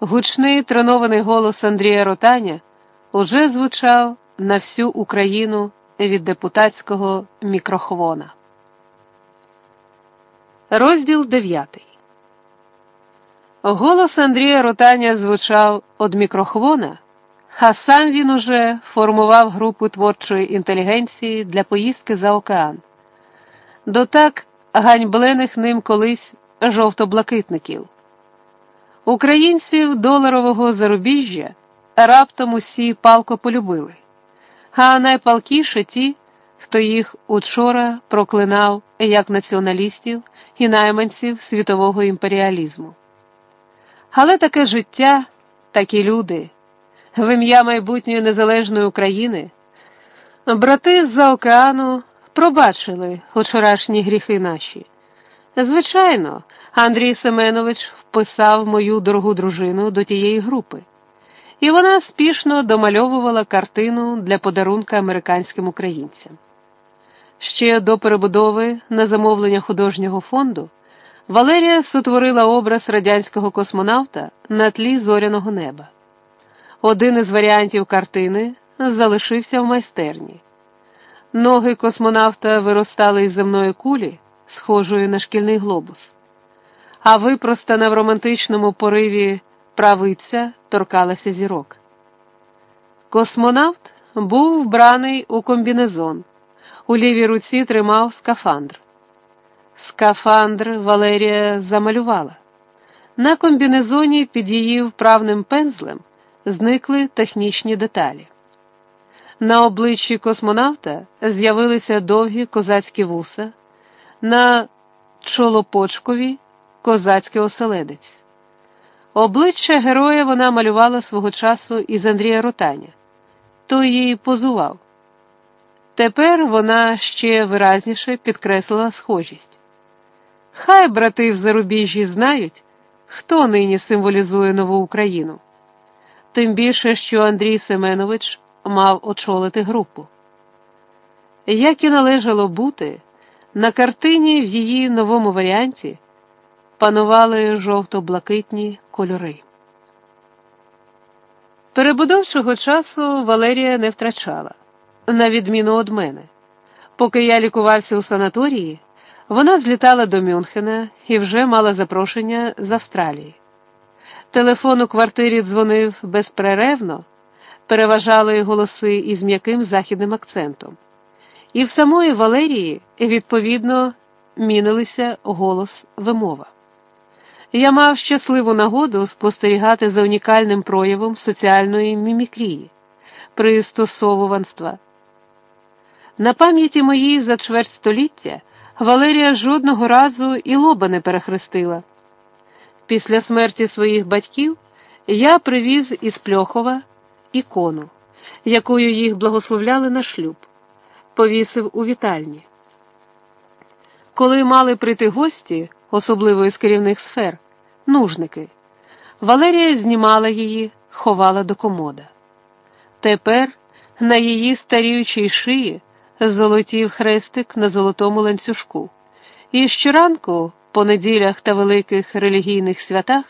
Гучний тренований голос Андрія Ротаня уже звучав на всю Україну від депутатського мікрохвона. Розділ 9 Голос Андрія Ротаня звучав від мікрохвона, а сам він уже формував групу творчої інтелігенції для поїздки за океан. До так ганьблених ним колись жовто-блакитників. Українців доларового зарубіжжя раптом усі палко полюбили, а найпалкіше ті, хто їх учора проклинав як націоналістів і найманців світового імперіалізму. Але таке життя, такі люди, в ім'я майбутньої незалежної України, брати з-за океану пробачили вчорашні гріхи наші. Звичайно, Андрій Семенович вписав мою дорогу дружину до тієї групи, і вона спішно домальовувала картину для подарунка американським українцям. Ще до перебудови на замовлення художнього фонду Валерія сотворила образ радянського космонавта на тлі зоряного неба. Один із варіантів картини залишився в майстерні. Ноги космонавта виростали із земної кулі, схожої на шкільний глобус, а випростана в романтичному пориві правиця торкалася зірок. Космонавт був вбраний у комбінезон, у лівій руці тримав скафандр. Скафандр Валерія замалювала. На комбінезоні під її вправним пензлем зникли технічні деталі. На обличчі космонавта з'явилися довгі козацькі вуса, на чолопочкові козацький оселедець. Обличчя героя вона малювала свого часу із Андрія Ротаня, той їй позував. Тепер вона ще виразніше підкреслила схожість. Хай брати в зарубіжжі знають, хто нині символізує нову Україну. Тим більше, що Андрій Семенович мав очолити групу. Як і належало бути, на картині в її новому варіанті панували жовто-блакитні кольори. Перебудовчого часу Валерія не втрачала, на відміну від мене. Поки я лікувався у санаторії, вона злітала до Мюнхена і вже мала запрошення з Австралії. Телефон у квартирі дзвонив безперервно переважали голоси із м'яким західним акцентом, і в самої Валерії, відповідно, мінилися голос вимова. Я мав щасливу нагоду спостерігати за унікальним проявом соціальної мімікрії, пристосовуванства. На пам'яті моїй за чверть століття Валерія жодного разу і лоба не перехрестила. Після смерті своїх батьків я привіз із Пльохова ікону, якою їх благословляли на шлюб, повісив у вітальні. Коли мали прийти гості, особливо із керівних сфер, нужники, Валерія знімала її, ховала до комода. Тепер на її старіючій шиї золотів хрестик на золотому ланцюжку, і щоранку, по неділях та великих релігійних святах,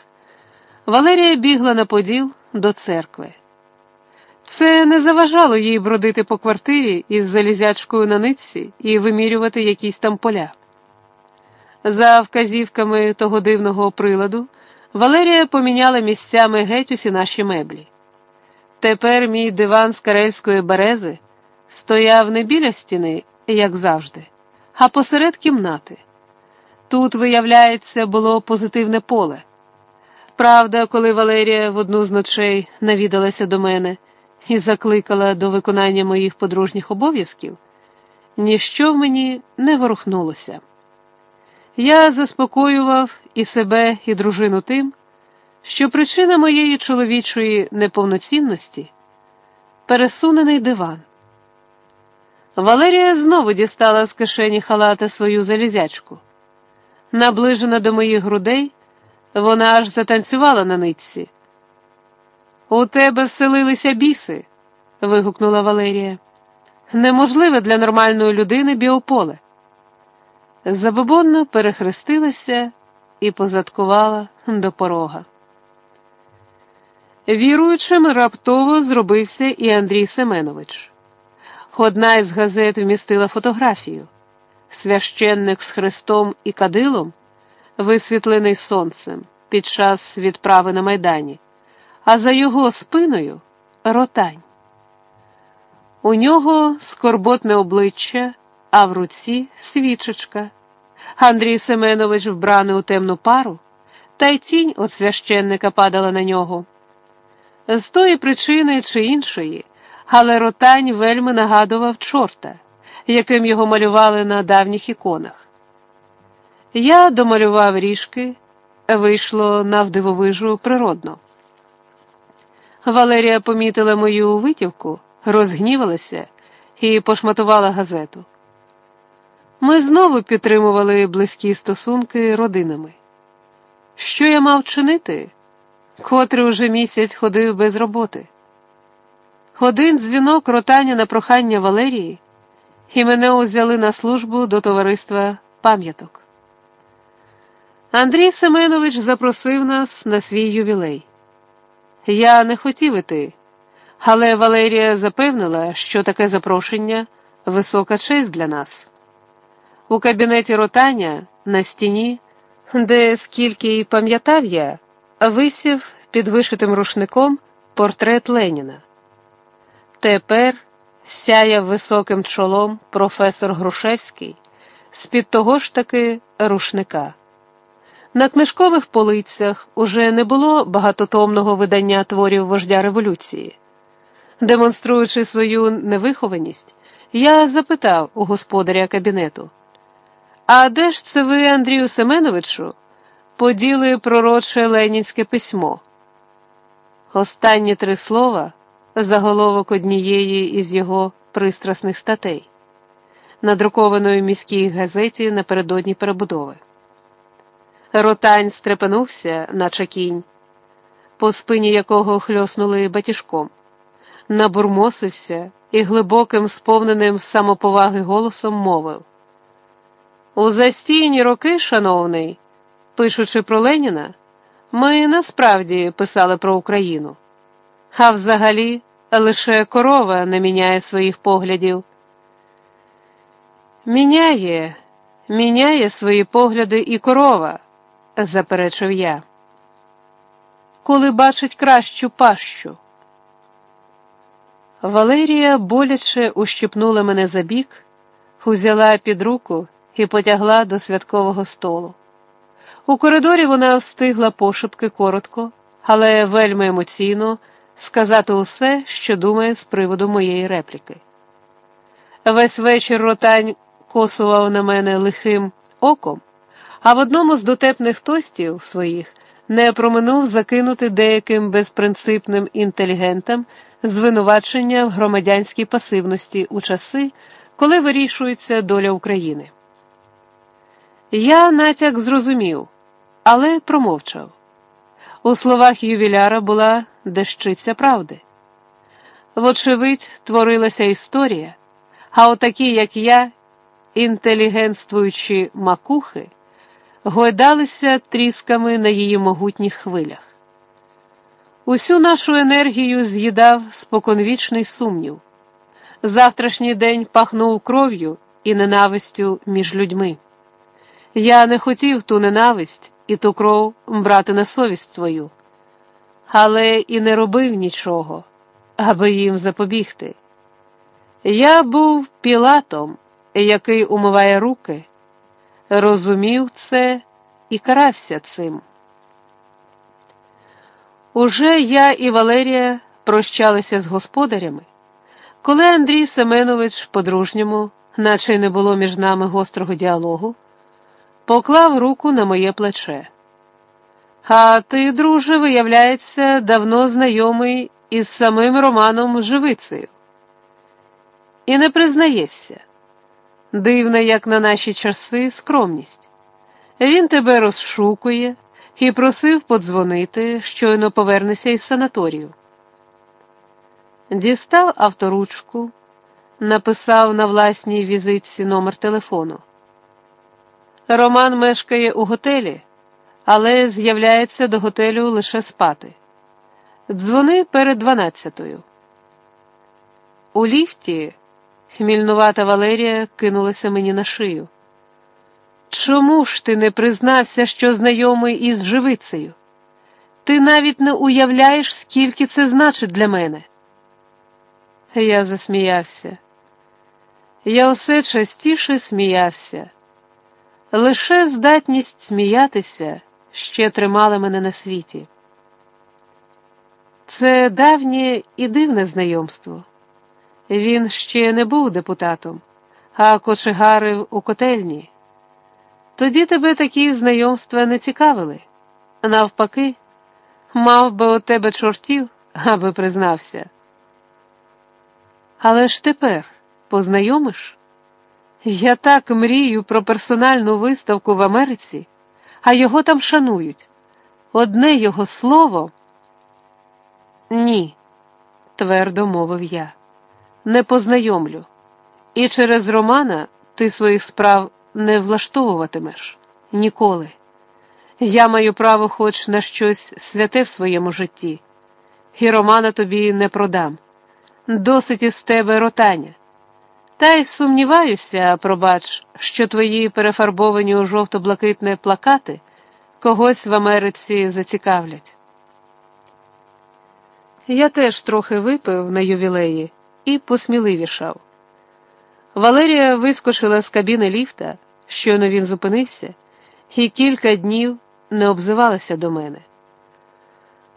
Валерія бігла на поділ до церкви. Це не заважало їй бродити по квартирі із залізячкою на нитці і вимірювати якісь там поля. За вказівками того дивного приладу Валерія поміняла місцями геть усі наші меблі. Тепер мій диван з карельської берези стояв не біля стіни, як завжди, а посеред кімнати. Тут, виявляється, було позитивне поле. Правда, коли Валерія в одну з ночей навідалася до мене і закликала до виконання моїх подружніх обов'язків, ніщо в мені не ворухнулося. Я заспокоював і себе, і дружину тим, що причина моєї чоловічої неповноцінності пересунений диван. Валерія знову дістала з кишені халата свою залізячку. Наближена до моїх грудей, вона аж затанцювала на нитці. У тебе вселилися біси, вигукнула Валерія. Неможливе для нормальної людини біополе. Забобонно перехрестилася і позадкувала до порога. Віруючим раптово зробився і Андрій Семенович. Одна із газет вмістила фотографію. Священник з хрестом і кадилом, висвітлений сонцем під час відправи на Майдані, а за його спиною ротань. У нього скорботне обличчя, а в руці свічечка. Андрій Семенович вбраний у темну пару, та й тінь від священника падала на нього. З тої причини чи іншої, але ротань вельми нагадував чорта, яким його малювали на давніх іконах. Я домалював ріжки, вийшло навдивовижу природно. Валерія помітила мою витівку, розгнівалася і пошматувала газету. Ми знову підтримували близькі стосунки родинами. Що я мав чинити? котрий уже місяць ходив без роботи. Один дзвінок ротання на прохання Валерії, і мене узяли на службу до товариства пам'яток. Андрій Семенович запросив нас на свій ювілей. Я не хотів іти, але Валерія запевнила, що таке запрошення висока честь для нас. У кабінеті ротання на стіні, де скільки й пам'ятав я, висів під вишитим рушником портрет Леніна. Тепер сяяв високим чолом професор Грушевський з-під того ж таки рушника. На книжкових полицях уже не було багатотомного видання творів вождя революції. Демонструючи свою невихованість, я запитав у господаря кабінету: А де ж це ви, Андрію Семеновичу, поділи пророче ленінське письмо? Останні три слова заголовок однієї із його пристрасних статей, надрукованої в міській газеті напередодні перебудови. Ротань стрепенувся, наче кінь, по спині якого хльоснули батіжком, набурмосився і глибоким, сповненим самоповаги голосом мовив: У застійні роки, шановний, пишучи про Леніна, ми насправді писали про Україну, а взагалі лише корова не міняє своїх поглядів. Міняє, міняє свої погляди і корова заперечив я. Коли бачить кращу пащу. Валерія боляче ущипнула мене за бік, узяла під руку і потягла до святкового столу. У коридорі вона встигла пошепки коротко, але вельми емоційно сказати усе, що думає з приводу моєї репліки. Весь вечір ротань косував на мене лихим оком а в одному з дотепних тостів своїх не проминув закинути деяким безпринципним інтелігентам звинувачення в громадянській пасивності у часи, коли вирішується доля України. Я натяк зрозумів, але промовчав. У словах ювіляра була дещиця правди. Вочевидь, творилася історія, а отакі, як я, інтелігентствуючі макухи гойдалися трісками на її могутніх хвилях. Усю нашу енергію з'їдав споконвічний сумнів. Завтрашній день пахнув кров'ю і ненавистю між людьми. Я не хотів ту ненависть і ту кров брати на совість свою, але і не робив нічого, аби їм запобігти. Я був пілатом, який умиває руки розумів це і карався цим. Уже я і Валерія прощалися з господарями, коли Андрій Семенович по-дружньому, наче й не було між нами гострого діалогу, поклав руку на моє плече. А ти, друже, виявляється, давно знайомий із самим Романом Живицею. І не признаєшся. Дивна, як на наші часи, скромність. Він тебе розшукує і просив подзвонити, щойно повернешся із санаторію. Дістав авторучку, написав на власній візитці номер телефону. Роман мешкає у готелі, але з'являється до готелю лише спати. Дзвони перед дванадцятою. У ліфті хмільнувата Валерія кинулася мені на шию. Чому ж ти не признався, що знайомий із живицею? Ти навіть не уявляєш, скільки це значить для мене. Я засміявся. Я усе частіше сміявся. Лише здатність сміятися ще тримала мене на світі. Це давнє і дивне знайомство. Він ще не був депутатом, а кочегарив у котельні. Тоді тебе такі знайомства не цікавили. Навпаки, мав би у тебе чортів, аби признався. Але ж тепер познайомиш? Я так мрію про персональну виставку в Америці, а його там шанують. Одне його слово. Ні, твердо мовив я, не познайомлю. І через Романа ти своїх справ не влаштовуватимеш ніколи. Я маю право хоч на щось святе в своєму житті, і Романа тобі не продам. Досить із тебе ротання. Та й сумніваюся, пробач, що твої перефарбовані у жовто-блакитне плакати когось в Америці зацікавлять. Я теж трохи випив на ювілеї і посміливішав. Валерія вискочила з кабіни ліфта, щойно він зупинився, і кілька днів не обзивалася до мене.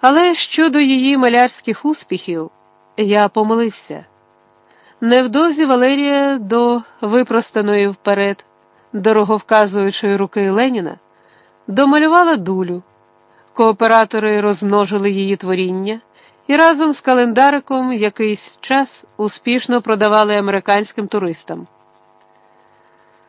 Але щодо її малярських успіхів, я помилився. Невдовзі Валерія до випростаної вперед, дороговказуючої руки Леніна, домалювала дулю. Кооператори розмножили її творіння і разом з календариком якийсь час успішно продавали американським туристам.